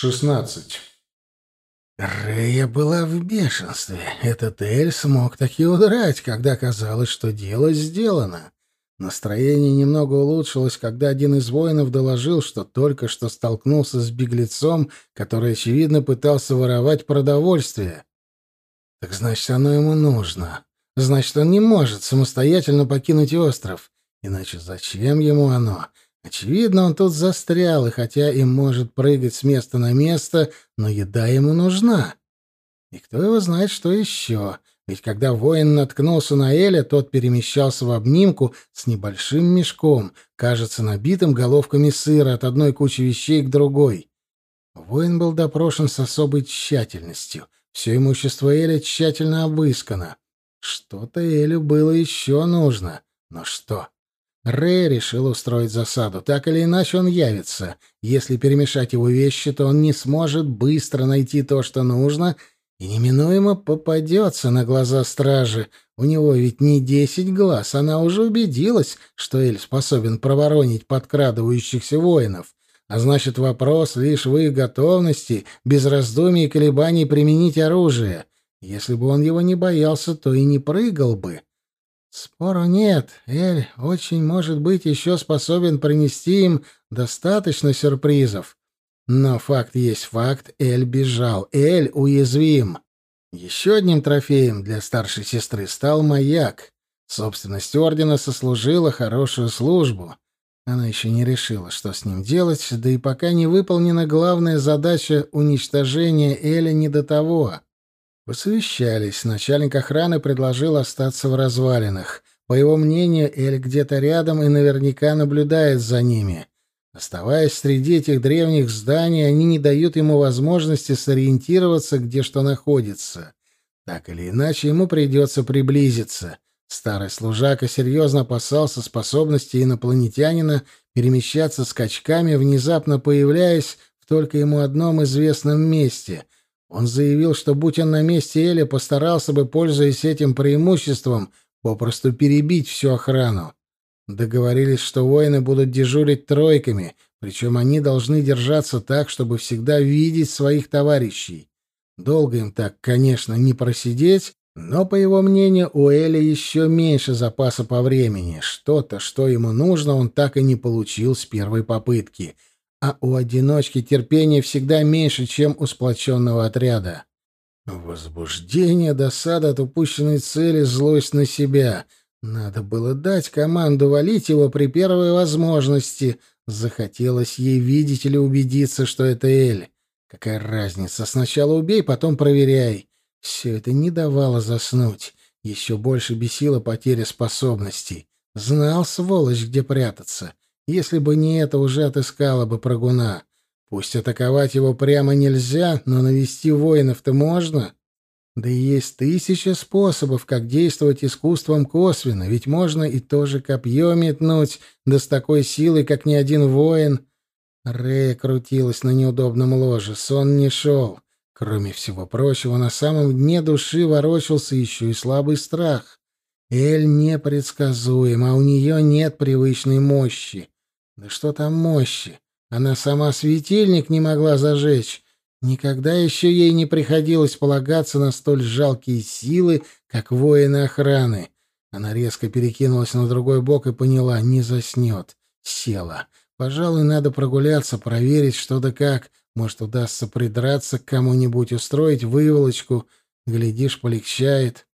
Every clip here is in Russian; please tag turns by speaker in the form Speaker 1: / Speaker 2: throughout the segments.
Speaker 1: 16. Рэя была в бешенстве. Этот Эль смог таки удрать, когда казалось, что дело сделано. Настроение немного улучшилось, когда один из воинов доложил, что только что столкнулся с беглецом, который, очевидно, пытался воровать продовольствие. Так значит, оно ему нужно. Значит, он не может самостоятельно покинуть остров. Иначе зачем ему оно? Очевидно, он тут застрял, и хотя и может прыгать с места на место, но еда ему нужна. И кто его знает, что еще? Ведь когда воин наткнулся на Эля, тот перемещался в обнимку с небольшим мешком, кажется, набитым головками сыра от одной кучи вещей к другой. Воин был допрошен с особой тщательностью. Все имущество Эля тщательно обыскано. Что-то Элю было еще нужно. Но что? Рэй решил устроить засаду. Так или иначе он явится. Если перемешать его вещи, то он не сможет быстро найти то, что нужно, и неминуемо попадется на глаза стражи. У него ведь не десять глаз, она уже убедилась, что Эль способен проворонить подкрадывающихся воинов. А значит, вопрос лишь в их готовности, без раздумий и колебаний применить оружие. Если бы он его не боялся, то и не прыгал бы. Спору нет, Эль очень, может быть, еще способен принести им достаточно сюрпризов. Но факт есть факт, Эль бежал, Эль уязвим. Еще одним трофеем для старшей сестры стал маяк. Собственность ордена сослужила хорошую службу. Она еще не решила, что с ним делать, да и пока не выполнена главная задача уничтожения Эля не до того. Посовещались. Начальник охраны предложил остаться в развалинах. По его мнению, Эль где-то рядом и наверняка наблюдает за ними. Оставаясь среди этих древних зданий, они не дают ему возможности сориентироваться, где что находится. Так или иначе, ему придется приблизиться. Старый служака серьезно опасался способности инопланетянина перемещаться скачками, внезапно появляясь в только ему одном известном месте — он заявил, что будь он на месте Эли, постарался бы, пользуясь этим преимуществом, попросту перебить всю охрану. Договорились, что воины будут дежурить тройками, причем они должны держаться так, чтобы всегда видеть своих товарищей. Долго им так, конечно, не просидеть, но, по его мнению, у Эли еще меньше запаса по времени. Что-то, что ему нужно, он так и не получил с первой попытки — а у одиночки терпения всегда меньше, чем у сплоченного отряда. Возбуждение, досада от упущенной цели, злость на себя. Надо было дать команду валить его при первой возможности. Захотелось ей видеть или убедиться, что это Эль. Какая разница? Сначала убей, потом проверяй. Все это не давало заснуть. Еще больше бесила потеря способностей. Знал, сволочь, где прятаться. Если бы не это, уже отыскала бы прыгуна. Пусть атаковать его прямо нельзя, но навести воинов-то можно. Да и есть тысяча способов, как действовать искусством косвенно, ведь можно и тоже копье метнуть, да с такой силой, как ни один воин. Рэя крутилась на неудобном ложе, сон не шел. Кроме всего прочего, на самом дне души ворочался еще и слабый страх. Эль непредсказуем, а у нее нет привычной мощи. Да что там мощи? Она сама светильник не могла зажечь. Никогда еще ей не приходилось полагаться на столь жалкие силы, как воины охраны. Она резко перекинулась на другой бок и поняла — не заснет. Села. Пожалуй, надо прогуляться, проверить, что да как. Может, удастся придраться к кому-нибудь, устроить выволочку. Глядишь, полегчает.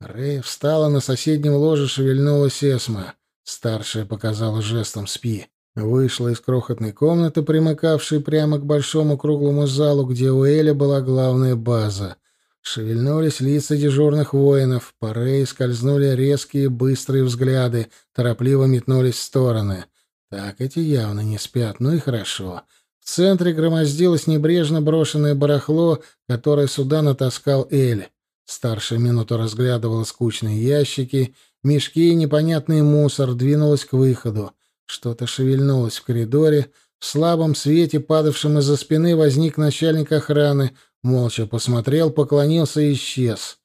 Speaker 1: Рэй встала на соседнем ложе, шевельнулась Эсма. Старшая показала жестом «спи». Вышла из крохотной комнаты, примыкавшей прямо к большому круглому залу, где у Эля была главная база. Шевельнулись лица дежурных воинов, по Рэй скользнули резкие быстрые взгляды, торопливо метнулись в стороны. Так, эти явно не спят, ну и хорошо. В центре громоздилось небрежно брошенное барахло, которое сюда натаскал Эль. Старшая минуту разглядывала скучные ящики Мешки и непонятный мусор двинулась к выходу. Что-то шевельнулось в коридоре. В слабом свете, падавшем из-за спины, возник начальник охраны. Молча посмотрел, поклонился и исчез.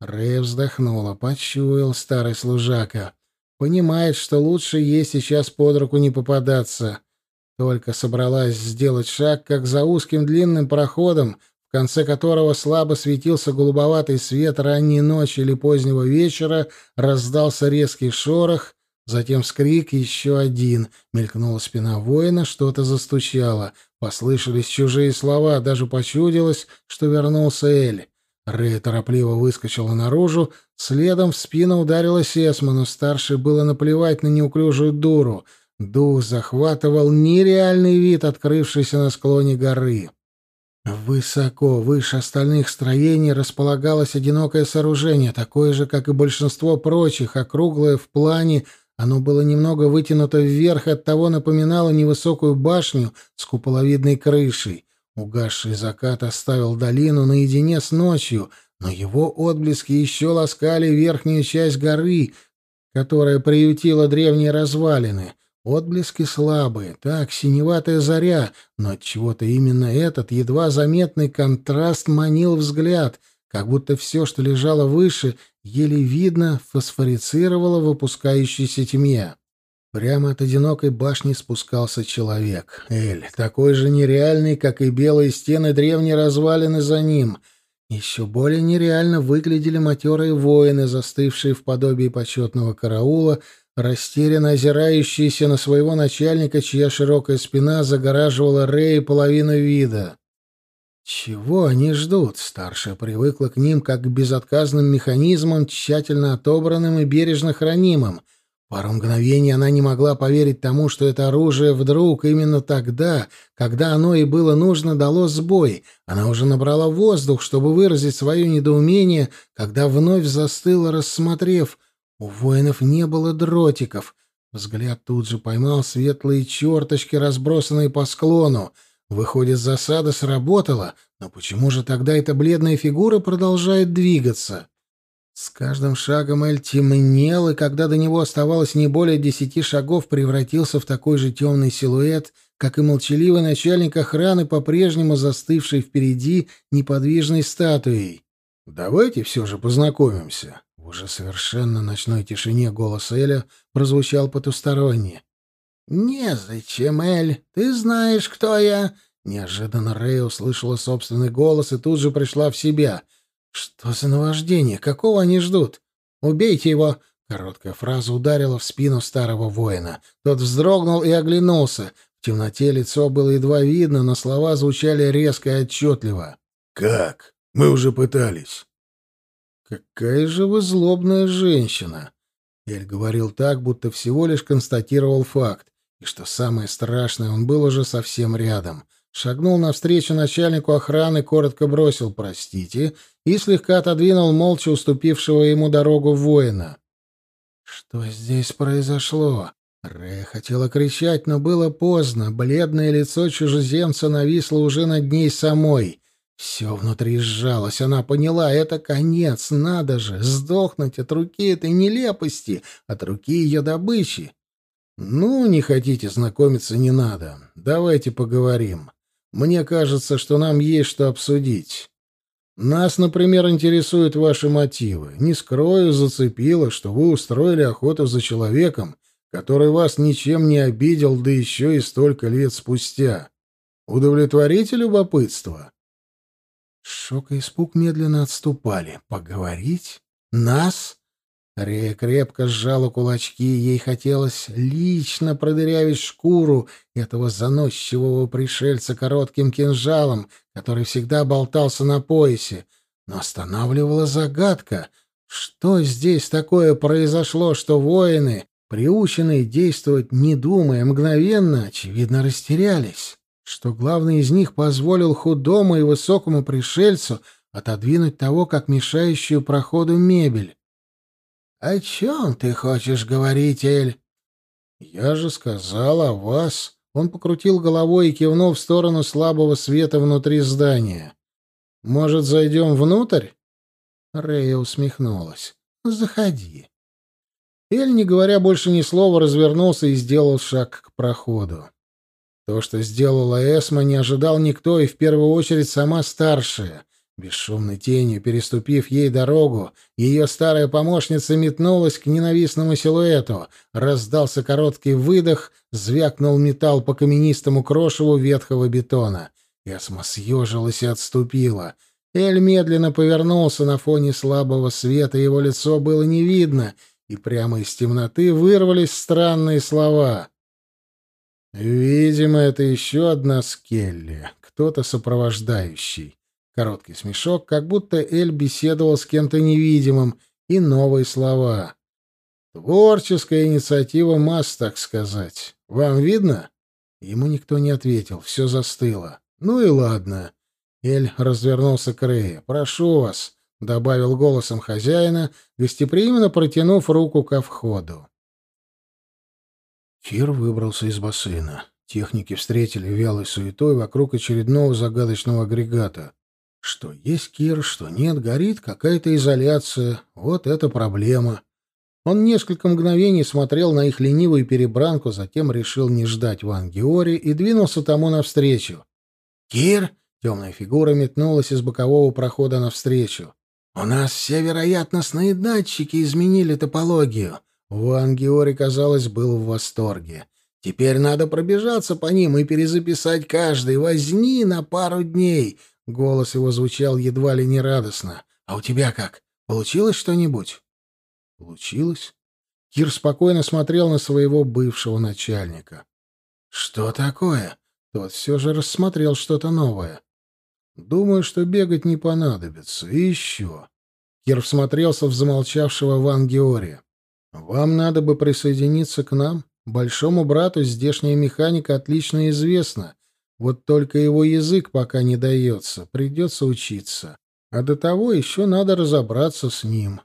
Speaker 1: Рэй вздохнула, почуял старый служака. Понимает, что лучше ей сейчас под руку не попадаться. Только собралась сделать шаг, как за узким длинным проходом, конце которого слабо светился голубоватый свет ранней ночи или позднего вечера, раздался резкий шорох, затем скрик еще один. Мелькнула спина воина, что-то застучало. Послышались чужие слова, даже почудилось, что вернулся Эль. Рэй торопливо выскочила наружу, следом в спину ударилась Эсма, но старший было наплевать на неуклюжую дуру. Дух захватывал нереальный вид, открывшийся на склоне горы. Высоко, выше остальных строений, располагалось одинокое сооружение, такое же, как и большинство прочих, округлое в плане, оно было немного вытянуто вверх, оттого напоминало невысокую башню с куполовидной крышей. Угасший закат оставил долину наедине с ночью, но его отблески еще ласкали верхнюю часть горы, которая приютила древние развалины. Отблески слабые, так, синеватая заря, но от чего-то именно этот едва заметный контраст манил взгляд, как будто все, что лежало выше, еле видно фосфорицировало в опускающейся тьме. Прямо от одинокой башни спускался человек. Эль, такой же нереальный, как и белые стены древней развалины за ним. Еще более нереально выглядели матерые воины, застывшие в подобии почетного караула, растерянно озирающиеся на своего начальника, чья широкая спина загораживала Рэя половину вида. Чего они ждут? Старшая привыкла к ним как к безотказным механизмам, тщательно отобранным и бережно хранимым — Пару мгновений она не могла поверить тому, что это оружие вдруг именно тогда, когда оно и было нужно, дало сбой. Она уже набрала воздух, чтобы выразить свое недоумение, когда вновь застыла, рассмотрев. У воинов не было дротиков. Взгляд тут же поймал светлые черточки, разбросанные по склону. Выходит, засада сработала, но почему же тогда эта бледная фигура продолжает двигаться? С каждым шагом Эль темнел, и когда до него оставалось не более десяти шагов, превратился в такой же темный силуэт, как и молчаливый начальник охраны, по-прежнему застывший впереди неподвижной статуей. «Давайте все же познакомимся». Уже совершенно ночной тишине голос Эля прозвучал потусторонне. «Незачем, Эль, ты знаешь, кто я». Неожиданно Рэй услышала собственный голос и тут же пришла в себя — что за наваждение? Какого они ждут? Убейте его! Короткая фраза ударила в спину старого воина. Тот вздрогнул и оглянулся. В темноте лицо было едва видно, но слова звучали резко и отчетливо.
Speaker 2: «Как? Мы уже пытались».
Speaker 1: «Какая же вы злобная женщина!» Эль говорил так, будто всего лишь констатировал факт. И что самое страшное, он был уже совсем рядом. Шагнул навстречу начальнику охраны, коротко бросил «простите» и слегка отодвинул молча уступившего ему дорогу воина. «Что здесь произошло?» Рэя хотела кричать, но было поздно. Бледное лицо чужеземца нависло уже над ней самой. Все внутри сжалось. Она поняла, это конец. Надо же, сдохнуть от руки этой нелепости, от руки ее добычи. «Ну, не хотите знакомиться, не надо. Давайте поговорим. Мне кажется, что нам есть что обсудить. Нас, например, интересуют ваши мотивы. Не скрою, зацепило, что вы устроили охоту за человеком, который вас ничем не обидел, да еще и столько лет спустя. Удовлетворите любопытство?» Шок и испуг медленно отступали. «Поговорить? Нас? Рея крепко сжала кулачки, ей хотелось лично продырявить шкуру этого заносчивого пришельца коротким кинжалом, который всегда болтался на поясе. Но останавливала загадка. Что здесь такое произошло, что воины, приученные действовать не думая, мгновенно, очевидно, растерялись? Что главный из них позволил худому и высокому пришельцу отодвинуть того, как мешающую проходу мебель? «О чем ты хочешь говорить, Эль?» «Я же сказал о вас». Он покрутил головой и кивнул в сторону слабого света внутри здания. «Может, зайдем внутрь?» Рэя усмехнулась. «Заходи». Эль, не говоря больше ни слова, развернулся и сделал шаг к проходу. То, что сделала Эсма, не ожидал никто, и в первую очередь сама старшая. Бесшумной тенью, переступив ей дорогу, ее старая помощница метнулась к ненавистному силуэту. Раздался короткий выдох, звякнул металл по каменистому крошеву ветхого бетона. Эсма съежилась и отступила. Эль медленно повернулся на фоне слабого света, его лицо было не видно, и прямо из темноты вырвались странные слова. «Видимо, это еще одна Скелли, кто-то сопровождающий». Короткий смешок, как будто Эль беседовал с кем-то невидимым, и новые слова. «Творческая инициатива масс, так сказать. Вам видно?» Ему никто не ответил, все застыло. «Ну и ладно». Эль развернулся к Рее. «Прошу вас», — добавил голосом хозяина, гостеприимно протянув руку ко входу. Кир выбрался из бассейна. Техники встретили вялой суетой вокруг очередного загадочного агрегата. Что есть Кир, что нет, горит какая-то изоляция. Вот это проблема. Он несколько мгновений смотрел на их ленивую перебранку, затем решил не ждать Ван Геори и двинулся тому навстречу. «Кир!» — темная фигура метнулась из бокового прохода навстречу. «У нас все вероятностные датчики изменили топологию». Ван Геори, казалось, был в восторге. «Теперь надо пробежаться по ним и перезаписать каждый. Возни на пару дней. Голос его звучал едва ли не радостно. «А у тебя как? Получилось что-нибудь?» «Получилось?» Кир спокойно смотрел на своего бывшего начальника. «Что такое?» Тот все же рассмотрел что-то новое. «Думаю, что бегать не понадобится. И еще...» Кир всмотрелся в замолчавшего Ван Геория. «Вам надо бы присоединиться к нам. Большому брату здешняя механика отлично известна, вот только его язык пока не дается, придется учиться. А до того еще надо разобраться с ним.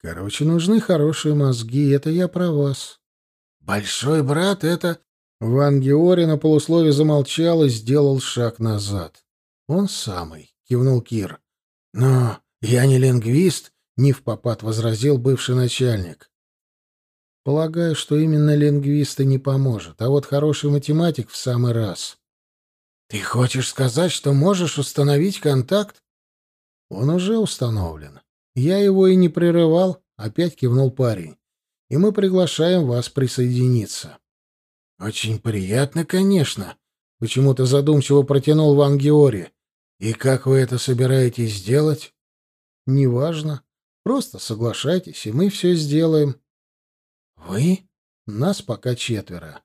Speaker 1: Короче, нужны хорошие мозги, это я про вас. Большой брат — это... Ван Геори на полуслове замолчал и сделал шаг назад. Он самый, кивнул Кир. Но я не лингвист, не в попад возразил бывший начальник. Полагаю, что именно лингвист и не поможет, а вот хороший математик в самый раз. «Ты хочешь сказать, что можешь установить контакт?» «Он уже установлен. Я его и не прерывал», — опять кивнул парень. «И мы приглашаем вас присоединиться». «Очень приятно, конечно», — почему-то задумчиво протянул Ван Геори. «И как вы это собираетесь сделать?» «Неважно. Просто соглашайтесь, и мы все сделаем». «Вы?» «Нас пока четверо.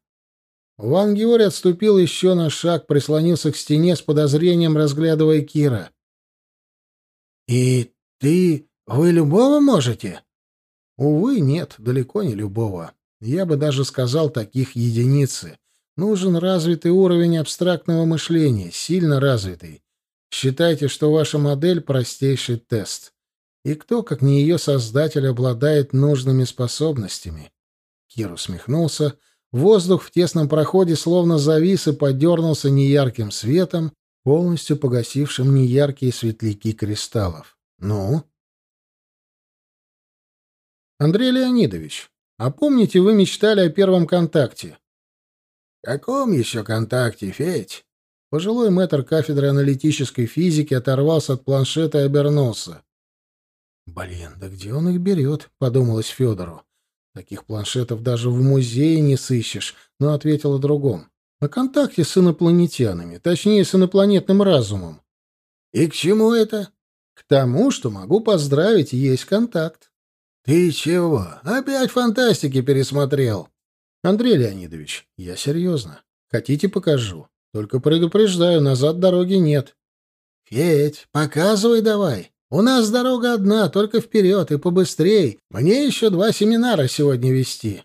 Speaker 1: Ван Георг отступил еще на шаг, прислонился к стене с подозрением, разглядывая Кира. «И ты... вы любого можете?» «Увы, нет, далеко не любого. Я бы даже сказал, таких единицы. Нужен развитый уровень абстрактного мышления, сильно развитый. Считайте, что ваша модель — простейший тест. И кто, как не ее создатель, обладает нужными способностями?» Кир усмехнулся, Воздух в тесном проходе словно завис и подернулся неярким светом, полностью погасившим неяркие светляки кристаллов. «Ну?» «Андрей Леонидович, а помните, вы мечтали о первом контакте?» «Каком еще контакте, Федь?» Пожилой мэтр кафедры аналитической физики оторвался от планшета и обернулся. «Блин, да где он их берет?» — подумалось Федору. Таких планшетов даже в музее не сыщешь, но ответил о другом. О контакте с инопланетянами, точнее, с инопланетным разумом. И к чему это? К тому, что могу поздравить, есть контакт. Ты чего? Опять фантастики пересмотрел? Андрей Леонидович, я серьезно. Хотите, покажу. Только предупреждаю, назад дороги нет. Федь, показывай давай. У нас дорога одна, только вперед и побыстрей. Мне еще два семинара сегодня вести.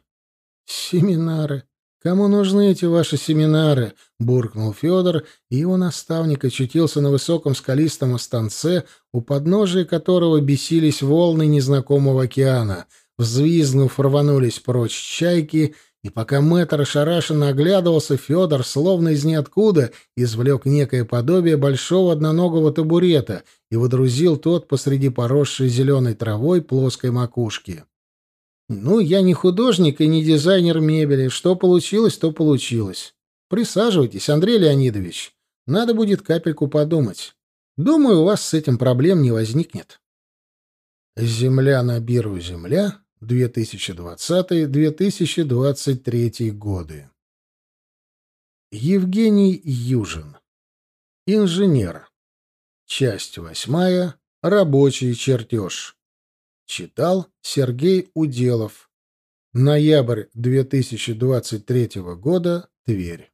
Speaker 1: Семинары? Кому нужны эти ваши семинары? буркнул Федор, и его наставник очутился на высоком скалистом останце, у подножия которого бесились волны незнакомого океана. Взвизгнув, рванулись прочь чайки — и пока мэтр ошарашенно оглядывался, Федор, словно из ниоткуда, извлек некое подобие большого одноногого табурета и водрузил тот посреди поросшей зеленой травой плоской макушки. «Ну, я не художник и не дизайнер мебели. Что получилось, то получилось. Присаживайтесь, Андрей Леонидович. Надо будет капельку подумать». Думаю, у вас с этим проблем не возникнет. Земля на биру земля 2020-2023 годы. Евгений Южин. Инженер. Часть восьмая. Рабочий чертеж. Читал Сергей Уделов. Ноябрь 2023 года. Тверь.